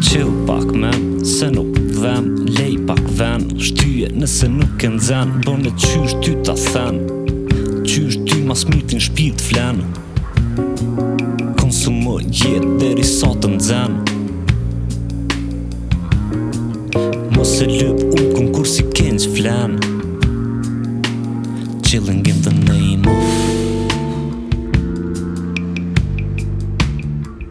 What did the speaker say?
Chill pak me, se nuk dhem Lej pak ven, shtyje nëse nuk e nxen Bën e qysh ty ta then Qysh ty mas mirti n'shpi t' flen Konsumo jet deri sa të nxen Mos e lyp u këm kur si kenq flen Chilling in the name of